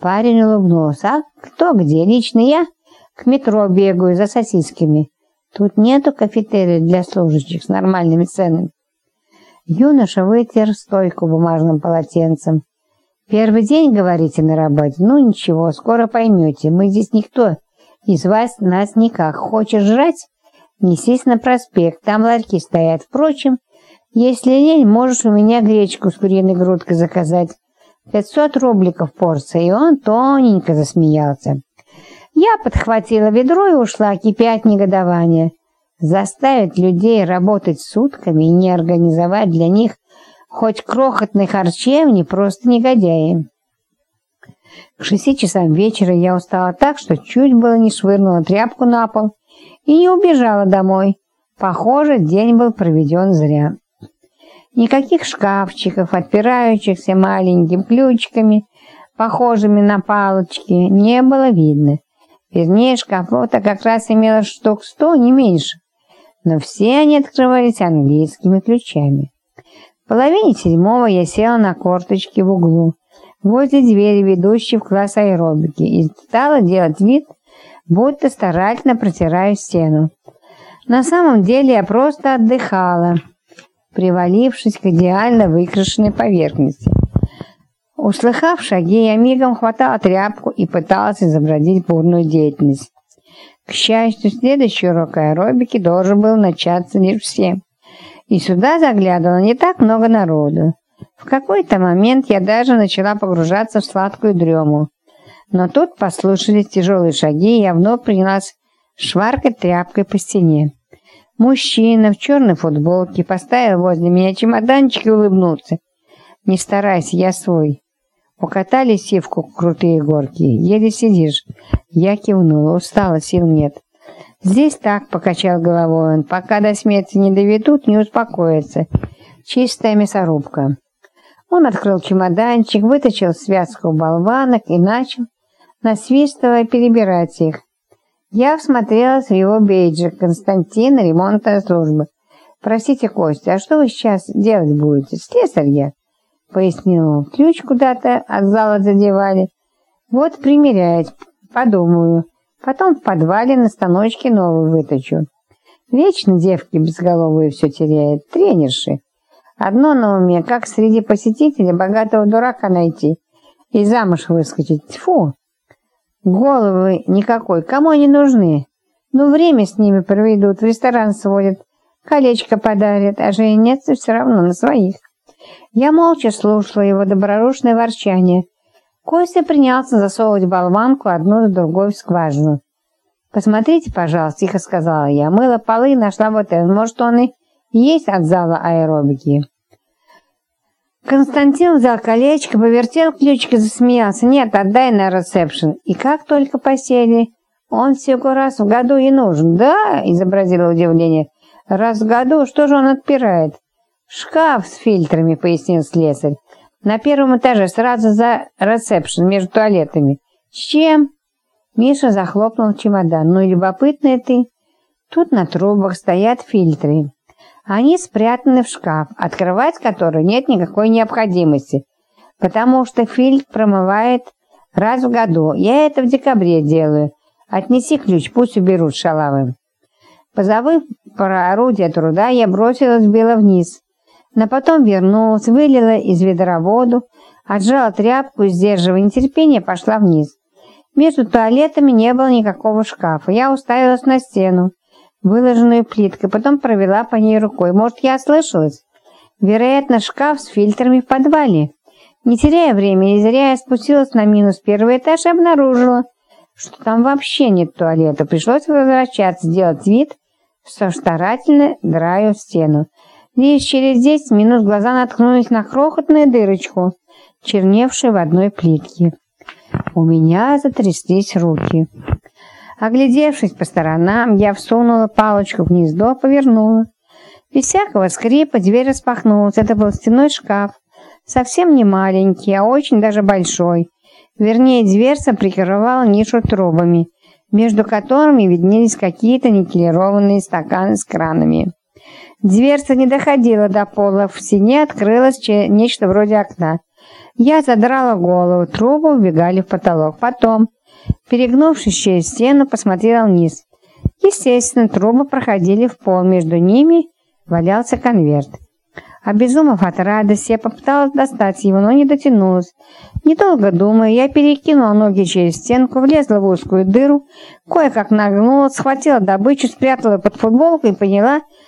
Парень улыбнулся. «А кто где? Лично я к метро бегаю за сосисками. Тут нету кафетерия для служащих с нормальными ценами». Юноша вытер стойку бумажным полотенцем. «Первый день, говорите, на работе? Ну ничего, скоро поймете. Мы здесь никто. Из вас нас никак. Хочешь жрать? Несись на проспект, там ларьки стоят. Впрочем, если лень, можешь у меня гречку с куриной грудкой заказать. Пятьсот рубликов порция». И он тоненько засмеялся. Я подхватила ведро и ушла, кипя от негодования. Заставить людей работать сутками и не организовать для них хоть крохотной харчевни просто негодяи. К шести часам вечера я устала так, что чуть было не швырнула тряпку на пол и не убежала домой. Похоже, день был проведен зря. Никаких шкафчиков, отпирающихся маленькими ключиками, похожими на палочки, не было видно. Вернее, шкафов-то как раз имело штук сто, не меньше но все они открывались английскими ключами. В половине седьмого я села на корточки в углу, возле двери, ведущей в класс аэробики, и стала делать вид, будто старательно протираю стену. На самом деле я просто отдыхала, привалившись к идеально выкрашенной поверхности. Услыхав шаги, я мигом хватала тряпку и пыталась изобразить бурную деятельность. К счастью, следующий урок аэробики должен был начаться лишь в семь. И сюда заглядывало не так много народу. В какой-то момент я даже начала погружаться в сладкую дрему. Но тут послышались тяжелые шаги, и я вновь принялась шваркать тряпкой по стене. Мужчина в черной футболке поставил возле меня чемоданчик и улыбнулся. «Не старайся, я свой». Укатали сивку крутые горки. Еле сидишь. Я кивнула. Устала, сил нет. Здесь так, покачал головой он. Пока до смерти не доведут, не успокоится. Чистая мясорубка. Он открыл чемоданчик, вытащил связку болванок и начал, насвистывая, перебирать их. Я всмотрелась в его бейджик. Константин, ремонтная служба. «Простите, Костя, а что вы сейчас делать будете? Слесарь я?» — пояснил Ключ куда-то от зала задевали. Вот примерять, подумаю. Потом в подвале на станочке новый выточу. Вечно девки безголовые все теряют, тренерши. Одно на уме, как среди посетителей богатого дурака найти и замуж выскочить. Тьфу! Головы никакой, кому они нужны? Ну, время с ними проведут, в ресторан сводят, колечко подарят, а женятся все равно на своих. Я молча слушала его добродушное ворчание. Костя принялся засовывать болванку одну за другой в скважину. «Посмотрите, пожалуйста», — тихо сказала я. «Мыла полы нашла вот это. Может, он и есть от зала аэробики?» Константин взял колечко, повертел ключик и засмеялся. «Нет, отдай на ресепшн». И как только посели, он всего раз в году и нужен. «Да?» — изобразила удивление. «Раз в году? Что же он отпирает?» «Шкаф с фильтрами», — пояснил слесарь. «На первом этаже, сразу за ресепшн, между туалетами». «С чем?» Миша захлопнул чемодан. «Ну и любопытная ты. Тут на трубах стоят фильтры. Они спрятаны в шкаф, открывать который нет никакой необходимости, потому что фильтр промывает раз в году. Я это в декабре делаю. Отнеси ключ, пусть уберут шалавы». Позабыв про орудие труда, я бросилась было вниз но потом вернулась, вылила из ведра воду, отжала тряпку сдерживая нетерпение, пошла вниз. Между туалетами не было никакого шкафа. Я уставилась на стену, выложенную плиткой, потом провела по ней рукой. Может, я ослышалась? Вероятно, шкаф с фильтрами в подвале. Не теряя времени, зря я спустилась на минус первый этаж и обнаружила, что там вообще нет туалета. Пришлось возвращаться, делать вид, что старательно драю стену. Лишь через десять минут глаза наткнулись на крохотную дырочку, черневшую в одной плитке. У меня затряслись руки. Оглядевшись по сторонам, я всунула палочку в гнездо, повернула. Без всякого скрипа дверь распахнулась. Это был стеной шкаф. Совсем не маленький, а очень даже большой. Вернее, дверца прикрывала нишу трубами, между которыми виднелись какие-то никелированные стаканы с кранами. Дверца не доходила до пола, в стене открылось нечто вроде окна. Я задрала голову, трубы убегали в потолок. Потом, перегнувшись через стену, посмотрела вниз. Естественно, трубы проходили в пол, между ними валялся конверт. Обезумев от радости, я попыталась достать его, но не дотянулась. Недолго думая, я перекинула ноги через стенку, влезла в узкую дыру, кое-как нагнулась, схватила добычу, спрятала под футболку и поняла,